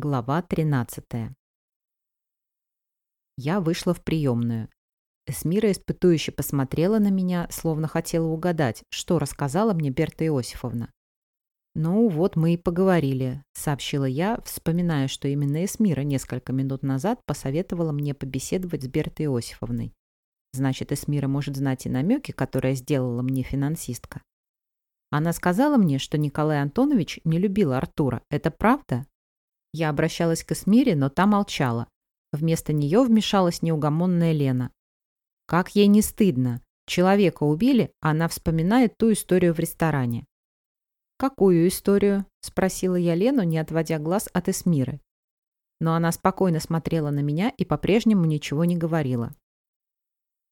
Глава 13. Я вышла в приемную. Эсмира испытующе посмотрела на меня, словно хотела угадать, что рассказала мне Берта Иосифовна. «Ну вот мы и поговорили», — сообщила я, вспоминая, что именно Эсмира несколько минут назад посоветовала мне побеседовать с Бертой Иосифовной. Значит, Эсмира может знать и намеки, которые сделала мне финансистка. Она сказала мне, что Николай Антонович не любил Артура. Это правда? Я обращалась к Эсмире, но та молчала. Вместо нее вмешалась неугомонная Лена. Как ей не стыдно. Человека убили, а она вспоминает ту историю в ресторане. «Какую историю?» – спросила я Лену, не отводя глаз от Эсмиры. Но она спокойно смотрела на меня и по-прежнему ничего не говорила.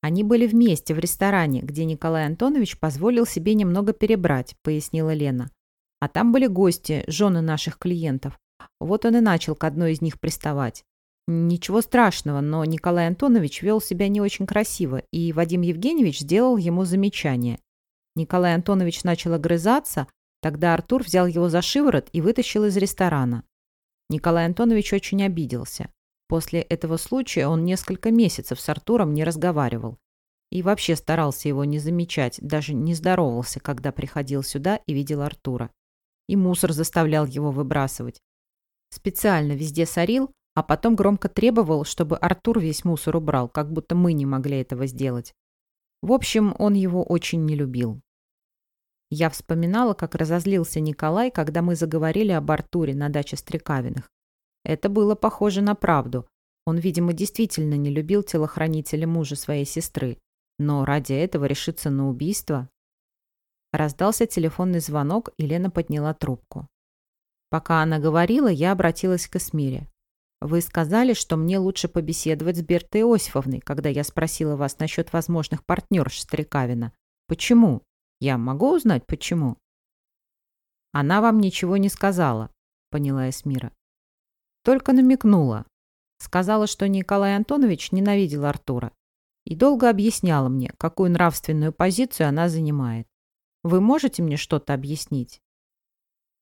Они были вместе в ресторане, где Николай Антонович позволил себе немного перебрать, пояснила Лена. А там были гости, жены наших клиентов. Вот он и начал к одной из них приставать. Ничего страшного, но Николай Антонович вел себя не очень красиво, и Вадим Евгеньевич сделал ему замечание. Николай Антонович начал огрызаться, тогда Артур взял его за шиворот и вытащил из ресторана. Николай Антонович очень обиделся. После этого случая он несколько месяцев с Артуром не разговаривал. И вообще старался его не замечать, даже не здоровался, когда приходил сюда и видел Артура. И мусор заставлял его выбрасывать. Специально везде сорил, а потом громко требовал, чтобы Артур весь мусор убрал, как будто мы не могли этого сделать. В общем, он его очень не любил. Я вспоминала, как разозлился Николай, когда мы заговорили об Артуре на даче Стрекавиных. Это было похоже на правду. Он, видимо, действительно не любил телохранителя мужа своей сестры. Но ради этого решиться на убийство? Раздался телефонный звонок, и Лена подняла трубку. Пока она говорила, я обратилась к Эсмире. «Вы сказали, что мне лучше побеседовать с Бертой Иосифовной, когда я спросила вас насчет возможных партнерш Стрекавина. Почему? Я могу узнать, почему?» «Она вам ничего не сказала», — поняла Эсмира. «Только намекнула. Сказала, что Николай Антонович ненавидел Артура. И долго объясняла мне, какую нравственную позицию она занимает. Вы можете мне что-то объяснить?»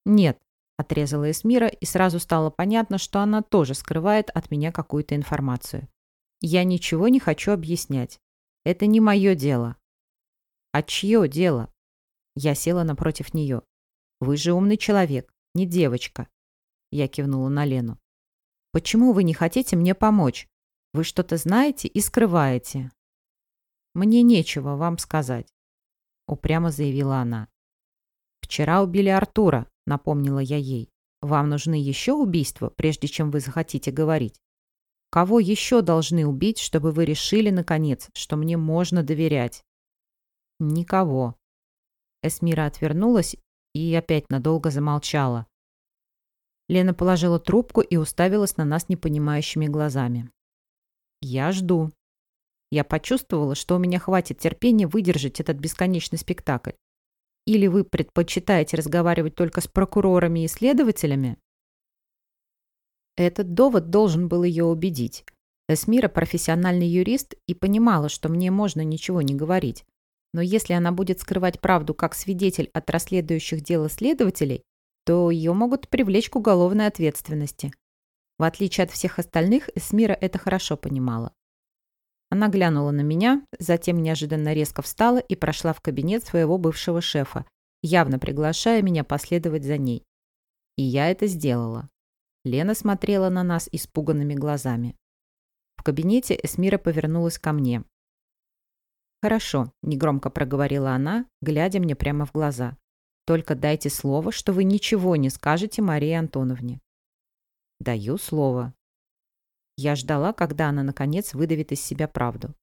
«Нет», Отрезала Эсмира, и сразу стало понятно, что она тоже скрывает от меня какую-то информацию. Я ничего не хочу объяснять. Это не мое дело. А чье дело? Я села напротив нее. Вы же умный человек, не девочка. Я кивнула на Лену. Почему вы не хотите мне помочь? Вы что-то знаете и скрываете. Мне нечего вам сказать. Упрямо заявила она. Вчера убили Артура, — напомнила я ей. «Вам нужны еще убийства, прежде чем вы захотите говорить? Кого еще должны убить, чтобы вы решили, наконец, что мне можно доверять?» «Никого». Эсмира отвернулась и опять надолго замолчала. Лена положила трубку и уставилась на нас непонимающими глазами. «Я жду». Я почувствовала, что у меня хватит терпения выдержать этот бесконечный спектакль. Или вы предпочитаете разговаривать только с прокурорами и следователями? Этот довод должен был ее убедить. Эсмира профессиональный юрист и понимала, что мне можно ничего не говорить. Но если она будет скрывать правду как свидетель от расследующих дело следователей, то ее могут привлечь к уголовной ответственности. В отличие от всех остальных, Эсмира это хорошо понимала. Она глянула на меня, затем неожиданно резко встала и прошла в кабинет своего бывшего шефа, явно приглашая меня последовать за ней. И я это сделала. Лена смотрела на нас испуганными глазами. В кабинете Эсмира повернулась ко мне. «Хорошо», — негромко проговорила она, глядя мне прямо в глаза. «Только дайте слово, что вы ничего не скажете Марии Антоновне». «Даю слово», я ждала, когда она, наконец, выдавит из себя правду.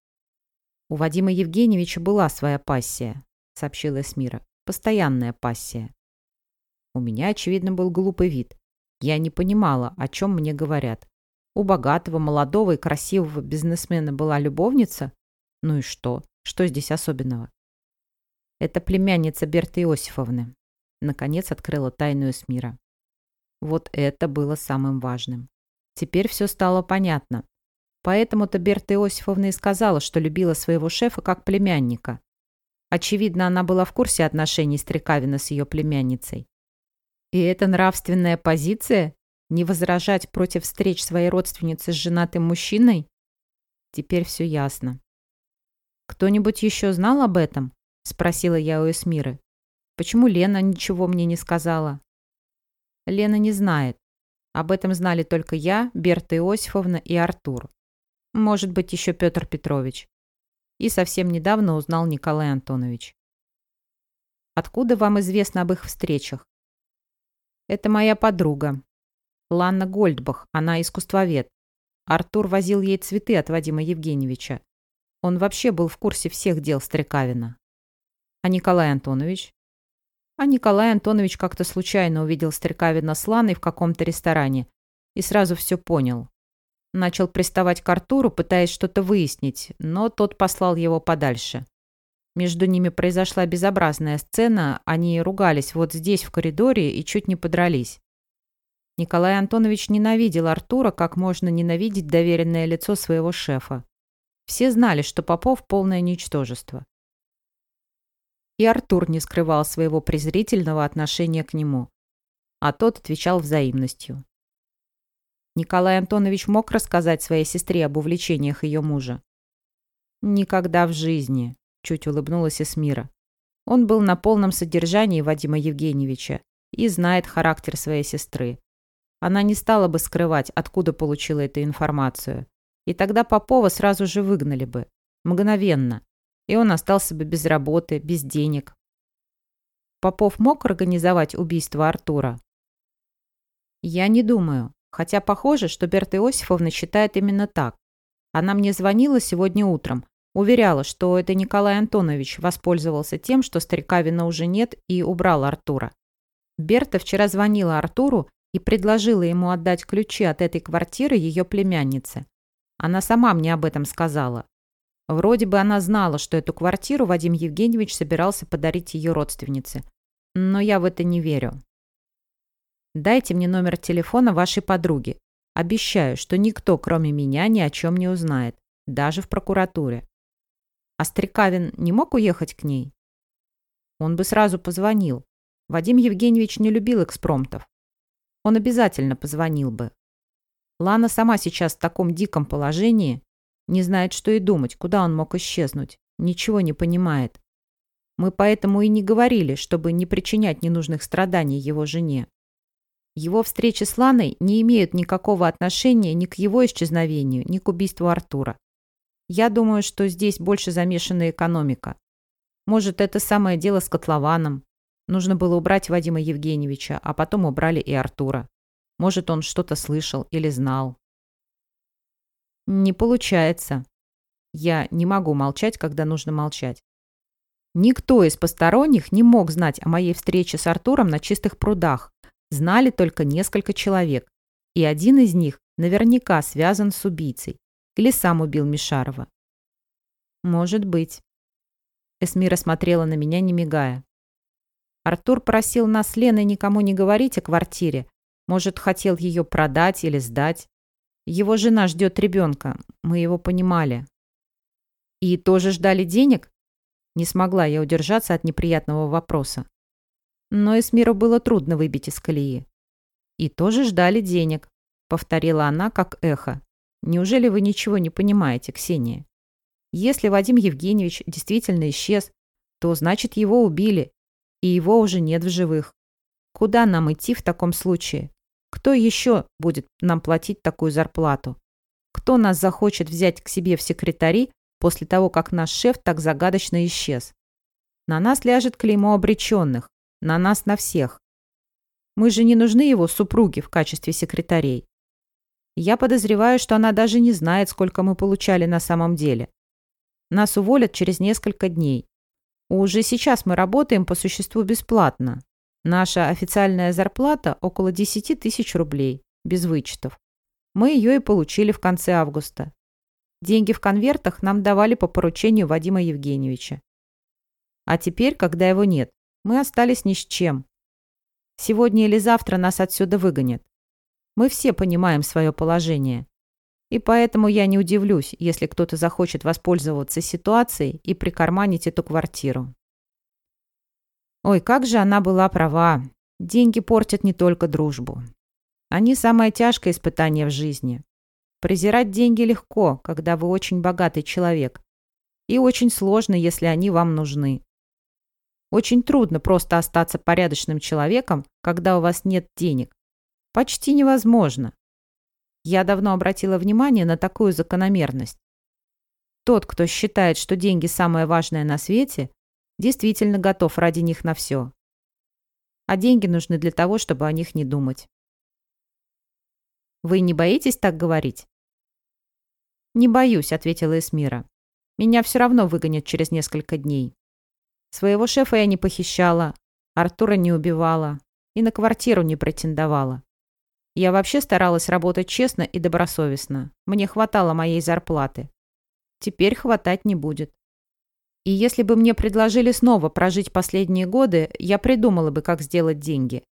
«У Вадима Евгеньевича была своя пассия», — сообщила Эсмира. «Постоянная пассия». У меня, очевидно, был глупый вид. Я не понимала, о чем мне говорят. У богатого, молодого и красивого бизнесмена была любовница? Ну и что? Что здесь особенного? Это племянница Берты Иосифовны. Наконец открыла тайную Эсмира. Вот это было самым важным. Теперь все стало понятно. Поэтому-то Берта Иосифовна и сказала, что любила своего шефа как племянника. Очевидно, она была в курсе отношений Стрекавина с ее племянницей. «И это нравственная позиция?» Не возражать против встреч своей родственницы с женатым мужчиной? Теперь все ясно. «Кто-нибудь еще знал об этом?» — спросила я у Эсмиры. «Почему Лена ничего мне не сказала?» «Лена не знает. Об этом знали только я, Берта Иосифовна и Артур. Может быть, еще Петр Петрович. И совсем недавно узнал Николай Антонович. Откуда вам известно об их встречах? Это моя подруга. Ланна Гольдбах, она искусствовед. Артур возил ей цветы от Вадима Евгеньевича. Он вообще был в курсе всех дел Стрекавина. А Николай Антонович? А Николай Антонович как-то случайно увидел Стрекавина с Ланой в каком-то ресторане и сразу все понял. Начал приставать к Артуру, пытаясь что-то выяснить, но тот послал его подальше. Между ними произошла безобразная сцена, они ругались вот здесь, в коридоре, и чуть не подрались. Николай Антонович ненавидел Артура, как можно ненавидеть доверенное лицо своего шефа. Все знали, что Попов – полное ничтожество. И Артур не скрывал своего презрительного отношения к нему, а тот отвечал взаимностью. Николай Антонович мог рассказать своей сестре об увлечениях ее мужа? Никогда в жизни. Чуть улыбнулась Эсмира. Он был на полном содержании Вадима Евгеньевича и знает характер своей сестры. Она не стала бы скрывать, откуда получила эту информацию. И тогда Попова сразу же выгнали бы. Мгновенно. И он остался бы без работы, без денег. Попов мог организовать убийство Артура? Я не думаю. Хотя похоже, что Берта Иосифовна считает именно так. Она мне звонила сегодня утром, Уверяла, что это Николай Антонович воспользовался тем, что Старикавина уже нет, и убрал Артура. Берта вчера звонила Артуру и предложила ему отдать ключи от этой квартиры ее племяннице. Она сама мне об этом сказала. Вроде бы она знала, что эту квартиру Вадим Евгеньевич собирался подарить ее родственнице. Но я в это не верю. Дайте мне номер телефона вашей подруги. Обещаю, что никто, кроме меня, ни о чем не узнает. Даже в прокуратуре. А Стрекавин не мог уехать к ней? Он бы сразу позвонил. Вадим Евгеньевич не любил экспромтов. Он обязательно позвонил бы. Лана сама сейчас в таком диком положении, не знает, что и думать, куда он мог исчезнуть, ничего не понимает. Мы поэтому и не говорили, чтобы не причинять ненужных страданий его жене. Его встречи с Ланой не имеют никакого отношения ни к его исчезновению, ни к убийству Артура. Я думаю, что здесь больше замешана экономика. Может, это самое дело с котлованом. Нужно было убрать Вадима Евгеньевича, а потом убрали и Артура. Может, он что-то слышал или знал. Не получается. Я не могу молчать, когда нужно молчать. Никто из посторонних не мог знать о моей встрече с Артуром на чистых прудах. Знали только несколько человек. И один из них наверняка связан с убийцей. Или сам убил Мишарова? Может быть. Эсмира смотрела на меня, не мигая. Артур просил нас с Леной никому не говорить о квартире. Может, хотел ее продать или сдать. Его жена ждет ребенка. Мы его понимали. И тоже ждали денег? Не смогла я удержаться от неприятного вопроса. Но Эсмиру было трудно выбить из колеи. И тоже ждали денег, повторила она как эхо. Неужели вы ничего не понимаете, Ксения? Если Вадим Евгеньевич действительно исчез, то значит его убили, и его уже нет в живых. Куда нам идти в таком случае? Кто еще будет нам платить такую зарплату? Кто нас захочет взять к себе в секретари после того, как наш шеф так загадочно исчез? На нас ляжет клеймо обреченных. На нас на всех. Мы же не нужны его супруге в качестве секретарей. Я подозреваю, что она даже не знает, сколько мы получали на самом деле. Нас уволят через несколько дней. Уже сейчас мы работаем по существу бесплатно. Наша официальная зарплата около 10 тысяч рублей, без вычетов. Мы ее и получили в конце августа. Деньги в конвертах нам давали по поручению Вадима Евгеньевича. А теперь, когда его нет, мы остались ни с чем. Сегодня или завтра нас отсюда выгонят. Мы все понимаем свое положение. И поэтому я не удивлюсь, если кто-то захочет воспользоваться ситуацией и прикарманить эту квартиру. Ой, как же она была права. Деньги портят не только дружбу. Они самое тяжкое испытание в жизни. Презирать деньги легко, когда вы очень богатый человек. И очень сложно, если они вам нужны. Очень трудно просто остаться порядочным человеком, когда у вас нет денег. Почти невозможно. Я давно обратила внимание на такую закономерность. Тот, кто считает, что деньги самое важное на свете, действительно готов ради них на все. А деньги нужны для того, чтобы о них не думать. Вы не боитесь так говорить? «Не боюсь», — ответила Эсмира. «Меня все равно выгонят через несколько дней. Своего шефа я не похищала, Артура не убивала и на квартиру не претендовала. Я вообще старалась работать честно и добросовестно. Мне хватало моей зарплаты. Теперь хватать не будет. И если бы мне предложили снова прожить последние годы, я придумала бы, как сделать деньги.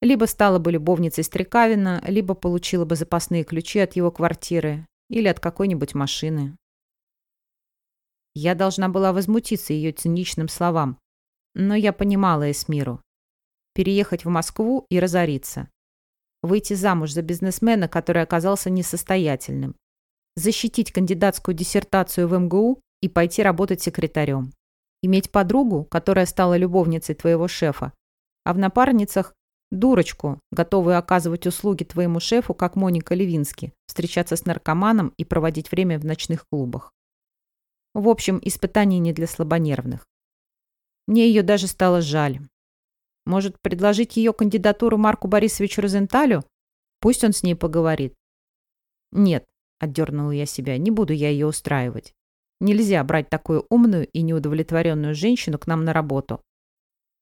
Либо стала бы любовницей Стрекавина, либо получила бы запасные ключи от его квартиры или от какой-нибудь машины. Я должна была возмутиться ее циничным словам, но я понимала Эсмиру. Переехать в Москву и разориться. Выйти замуж за бизнесмена, который оказался несостоятельным. Защитить кандидатскую диссертацию в МГУ и пойти работать секретарем. Иметь подругу, которая стала любовницей твоего шефа, а в напарницах дурочку, готовую оказывать услуги твоему шефу, как Моника Левински, встречаться с наркоманом и проводить время в ночных клубах. В общем, испытание не для слабонервных. Мне ее даже стало жаль. Может, предложить ее кандидатуру Марку Борисовичу Розенталю? Пусть он с ней поговорит. Нет, отдернула я себя, не буду я ее устраивать. Нельзя брать такую умную и неудовлетворенную женщину к нам на работу.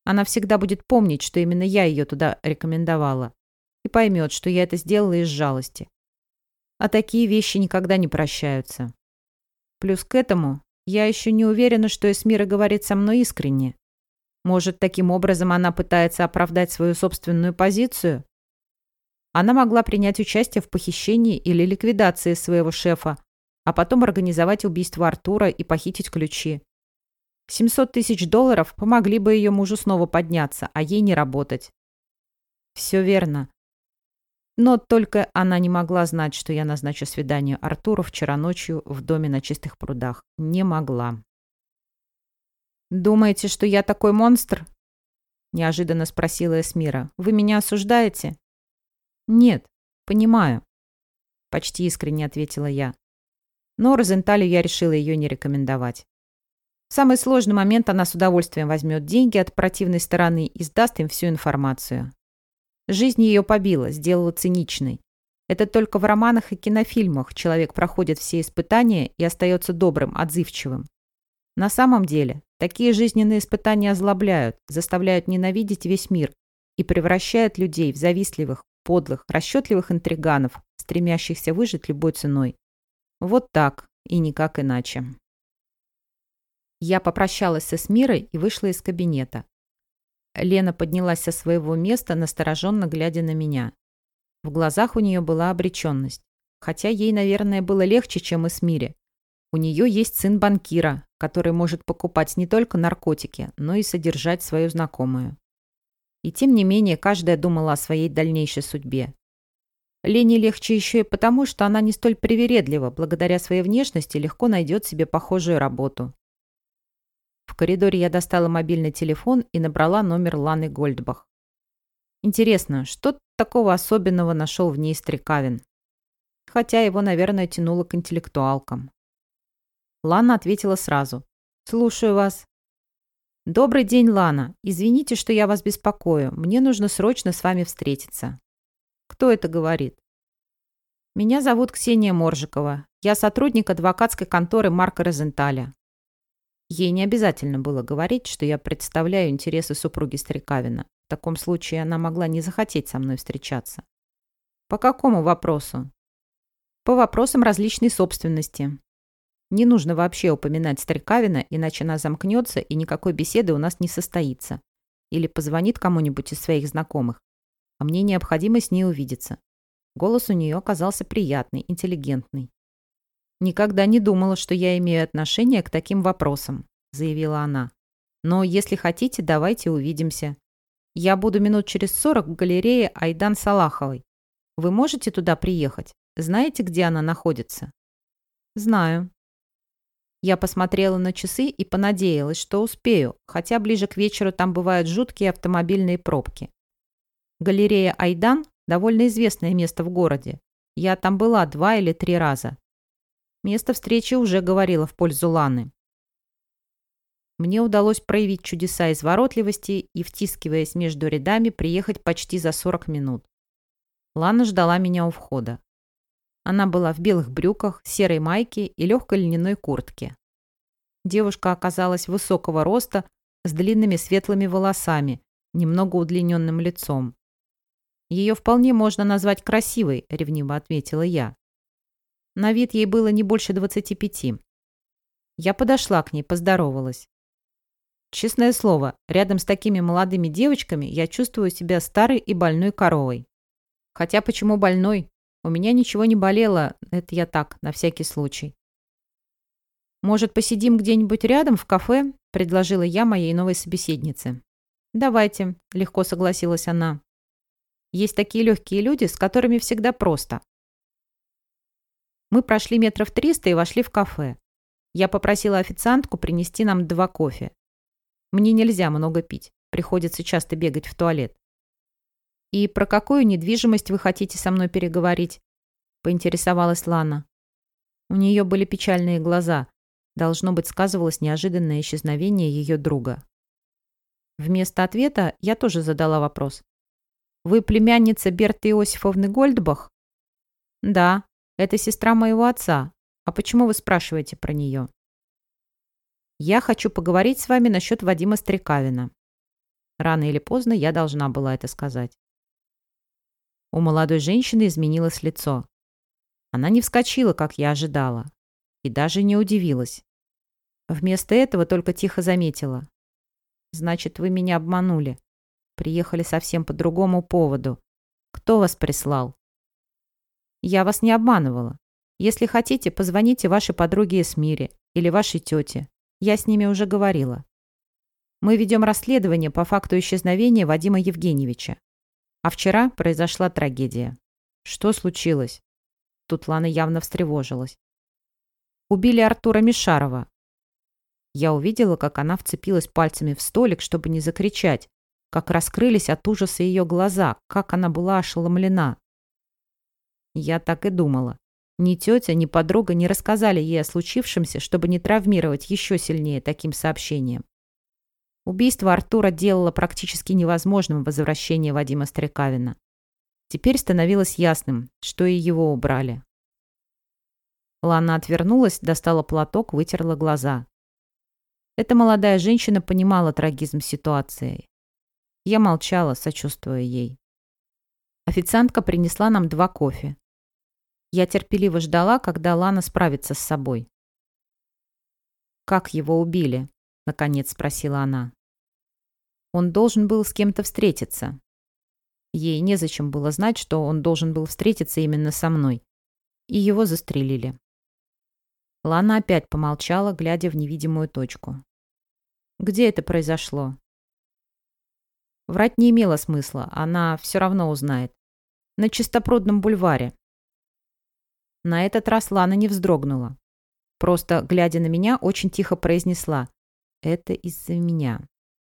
Она всегда будет помнить, что именно я ее туда рекомендовала. И поймет, что я это сделала из жалости. А такие вещи никогда не прощаются. Плюс к этому я еще не уверена, что Эсмира говорит со мной искренне. Может, таким образом она пытается оправдать свою собственную позицию? Она могла принять участие в похищении или ликвидации своего шефа, а потом организовать убийство Артура и похитить ключи. 700 тысяч долларов помогли бы ее мужу снова подняться, а ей не работать. Все верно. Но только она не могла знать, что я назначу свидание Артуру вчера ночью в доме на чистых прудах. Не могла. «Думаете, что я такой монстр?» Неожиданно спросила Эсмира. «Вы меня осуждаете?» «Нет, понимаю», — почти искренне ответила я. Но Розенталю я решила ее не рекомендовать. В самый сложный момент она с удовольствием возьмет деньги от противной стороны и сдаст им всю информацию. Жизнь ее побила, сделала циничной. Это только в романах и кинофильмах человек проходит все испытания и остается добрым, отзывчивым. На самом деле, такие жизненные испытания озлобляют, заставляют ненавидеть весь мир и превращают людей в завистливых, подлых, расчетливых интриганов, стремящихся выжить любой ценой. Вот так и никак иначе. Я попрощалась с Эсмирой и вышла из кабинета. Лена поднялась со своего места, настороженно глядя на меня. В глазах у нее была обреченность. Хотя ей, наверное, было легче, чем Эсмире. У нее есть сын банкира, который может покупать не только наркотики, но и содержать свою знакомую. И тем не менее, каждая думала о своей дальнейшей судьбе. Лене легче еще и потому, что она не столь привередлива, благодаря своей внешности легко найдет себе похожую работу. В коридоре я достала мобильный телефон и набрала номер Ланы Гольдбах. Интересно, что такого особенного нашел в ней Стрекавин? Хотя его, наверное, тянуло к интеллектуалкам. Лана ответила сразу. «Слушаю вас». «Добрый день, Лана. Извините, что я вас беспокою. Мне нужно срочно с вами встретиться». «Кто это говорит?» «Меня зовут Ксения Моржикова. Я сотрудник адвокатской конторы Марка Розенталя. Ей не обязательно было говорить, что я представляю интересы супруги Стрекавина. В таком случае она могла не захотеть со мной встречаться. По какому вопросу? По вопросам различной собственности. Не нужно вообще упоминать Стрекавина, иначе она замкнется и никакой беседы у нас не состоится. Или позвонит кому-нибудь из своих знакомых. А мне необходимо с ней увидеться. Голос у нее оказался приятный, интеллигентный. «Никогда не думала, что я имею отношение к таким вопросам», заявила она. «Но если хотите, давайте увидимся. Я буду минут через сорок в галерее Айдан Салаховой. Вы можете туда приехать? Знаете, где она находится?» «Знаю». Я посмотрела на часы и понадеялась, что успею, хотя ближе к вечеру там бывают жуткие автомобильные пробки. Галерея Айдан – довольно известное место в городе. Я там была два или три раза. Место встречи уже говорило в пользу Ланы. Мне удалось проявить чудеса изворотливости и, втискиваясь между рядами, приехать почти за 40 минут. Лана ждала меня у входа. Она была в белых брюках, серой майке и легкой льняной куртке. Девушка оказалась высокого роста, с длинными светлыми волосами, немного удлиненным лицом. «Ее вполне можно назвать красивой», — ревниво ответила я. На вид ей было не больше двадцати пяти. Я подошла к ней, поздоровалась. Честное слово, рядом с такими молодыми девочками я чувствую себя старой и больной коровой. Хотя почему больной? У меня ничего не болело, это я так, на всякий случай. «Может, посидим где-нибудь рядом в кафе?» – предложила я моей новой собеседнице. «Давайте», – легко согласилась она. «Есть такие легкие люди, с которыми всегда просто». Мы прошли метров триста и вошли в кафе. Я попросила официантку принести нам два кофе. Мне нельзя много пить. Приходится часто бегать в туалет. «И про какую недвижимость вы хотите со мной переговорить?» — поинтересовалась Лана. У нее были печальные глаза. Должно быть, сказывалось неожиданное исчезновение ее друга. Вместо ответа я тоже задала вопрос. «Вы племянница Берты Иосифовны Гольдбах?» «Да, это сестра моего отца. А почему вы спрашиваете про нее?» Я хочу поговорить с вами насчет Вадима Стрекавина. Рано или поздно я должна была это сказать. У молодой женщины изменилось лицо. Она не вскочила, как я ожидала, и даже не удивилась. Вместо этого только тихо заметила. «Значит, вы меня обманули. Приехали совсем по другому поводу. Кто вас прислал?» «Я вас не обманывала. Если хотите, позвоните вашей подруге Эсмире или вашей тете. Я с ними уже говорила. Мы ведем расследование по факту исчезновения Вадима Евгеньевича. А вчера произошла трагедия. Что случилось? Тут Лана явно встревожилась. Убили Артура Мишарова. Я увидела, как она вцепилась пальцами в столик, чтобы не закричать, как раскрылись от ужаса ее глаза, как она была ошеломлена. Я так и думала. Ни тетя, ни подруга не рассказали ей о случившемся, чтобы не травмировать еще сильнее таким сообщением. Убийство Артура делало практически невозможным возвращение Вадима Стрекавина. Теперь становилось ясным, что и его убрали. Лана отвернулась, достала платок, вытерла глаза. Эта молодая женщина понимала трагизм ситуации. Я молчала, сочувствуя ей. Официантка принесла нам два кофе. Я терпеливо ждала, когда Лана справится с собой. «Как его убили?» — наконец спросила она. «Он должен был с кем-то встретиться. Ей незачем было знать, что он должен был встретиться именно со мной. И его застрелили». Лана опять помолчала, глядя в невидимую точку. «Где это произошло?» Врать не имело смысла, она все равно узнает. На Чистопрудном бульваре. На этот раз Лана не вздрогнула. Просто, глядя на меня, очень тихо произнесла. «Это из-за меня.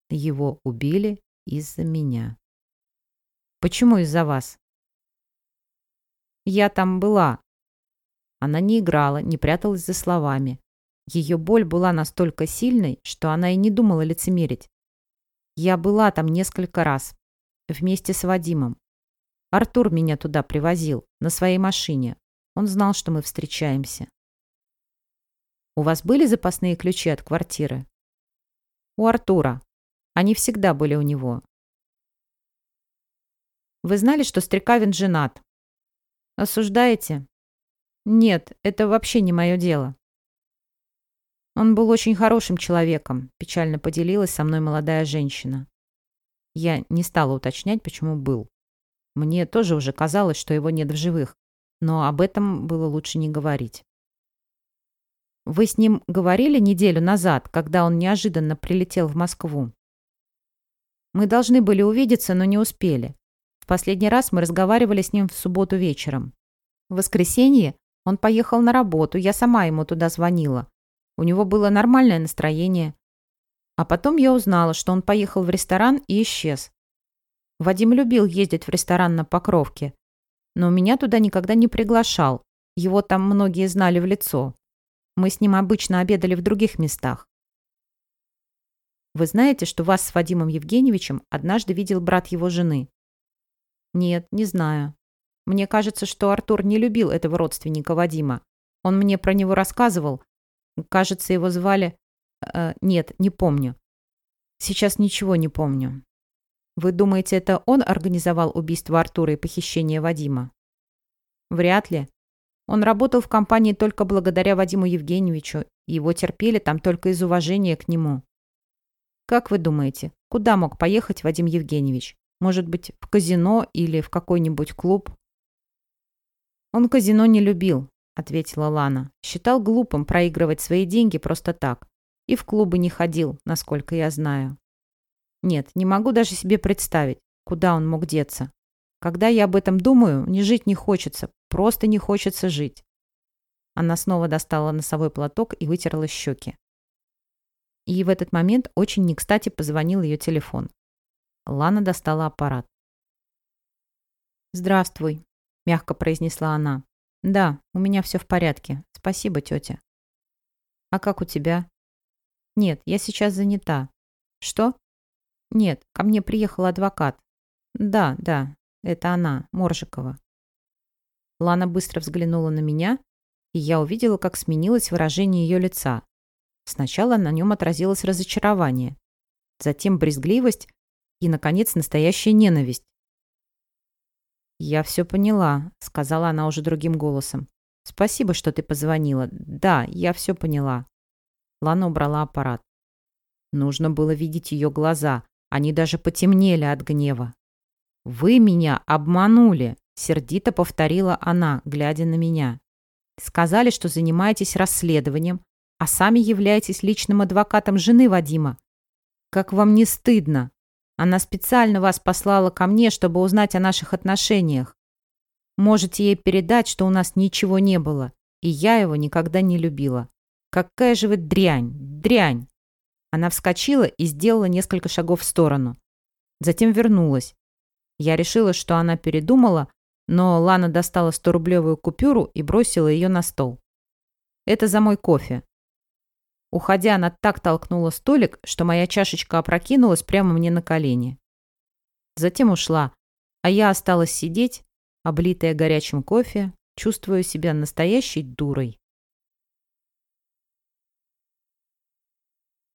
Его убили из-за меня». «Почему из-за вас?» «Я там была». Она не играла, не пряталась за словами. Ее боль была настолько сильной, что она и не думала лицемерить. Я была там несколько раз. Вместе с Вадимом. Артур меня туда привозил, на своей машине. Он знал, что мы встречаемся. «У вас были запасные ключи от квартиры?» «У Артура. Они всегда были у него». «Вы знали, что Стрекавин женат?» «Осуждаете?» «Нет, это вообще не мое дело». «Он был очень хорошим человеком», – печально поделилась со мной молодая женщина. Я не стала уточнять, почему был. Мне тоже уже казалось, что его нет в живых но об этом было лучше не говорить. «Вы с ним говорили неделю назад, когда он неожиданно прилетел в Москву?» «Мы должны были увидеться, но не успели. В Последний раз мы разговаривали с ним в субботу вечером. В воскресенье он поехал на работу, я сама ему туда звонила. У него было нормальное настроение. А потом я узнала, что он поехал в ресторан и исчез. Вадим любил ездить в ресторан на Покровке, но меня туда никогда не приглашал. Его там многие знали в лицо. Мы с ним обычно обедали в других местах. Вы знаете, что вас с Вадимом Евгеньевичем однажды видел брат его жены? Нет, не знаю. Мне кажется, что Артур не любил этого родственника Вадима. Он мне про него рассказывал. Кажется, его звали... Э, нет, не помню. Сейчас ничего не помню. Вы думаете, это он организовал убийство Артура и похищение Вадима? Вряд ли. Он работал в компании только благодаря Вадиму Евгеньевичу, и его терпели там только из уважения к нему. Как вы думаете, куда мог поехать Вадим Евгеньевич? Может быть, в казино или в какой-нибудь клуб? Он казино не любил, ответила Лана. Считал глупым проигрывать свои деньги просто так. И в клубы не ходил, насколько я знаю. Нет, не могу даже себе представить, куда он мог деться. Когда я об этом думаю, мне жить не хочется, просто не хочется жить. Она снова достала носовой платок и вытерла щеки. И в этот момент очень не кстати позвонил ее телефон. Лана достала аппарат. «Здравствуй», — мягко произнесла она. «Да, у меня все в порядке. Спасибо, тетя». «А как у тебя?» «Нет, я сейчас занята». «Что?» «Нет, ко мне приехал адвокат». «Да, да, это она, Моржикова. Лана быстро взглянула на меня, и я увидела, как сменилось выражение ее лица. Сначала на нем отразилось разочарование, затем брезгливость и, наконец, настоящая ненависть. «Я все поняла», — сказала она уже другим голосом. «Спасибо, что ты позвонила. Да, я все поняла». Лана убрала аппарат. Нужно было видеть ее глаза. Они даже потемнели от гнева. «Вы меня обманули», — сердито повторила она, глядя на меня. «Сказали, что занимаетесь расследованием, а сами являетесь личным адвокатом жены Вадима. Как вам не стыдно? Она специально вас послала ко мне, чтобы узнать о наших отношениях. Можете ей передать, что у нас ничего не было, и я его никогда не любила. Какая же вы дрянь, дрянь!» Она вскочила и сделала несколько шагов в сторону. Затем вернулась. Я решила, что она передумала, но Лана достала 100-рублевую купюру и бросила ее на стол. «Это за мой кофе». Уходя, она так толкнула столик, что моя чашечка опрокинулась прямо мне на колени. Затем ушла, а я осталась сидеть, облитая горячим кофе, чувствуя себя настоящей дурой.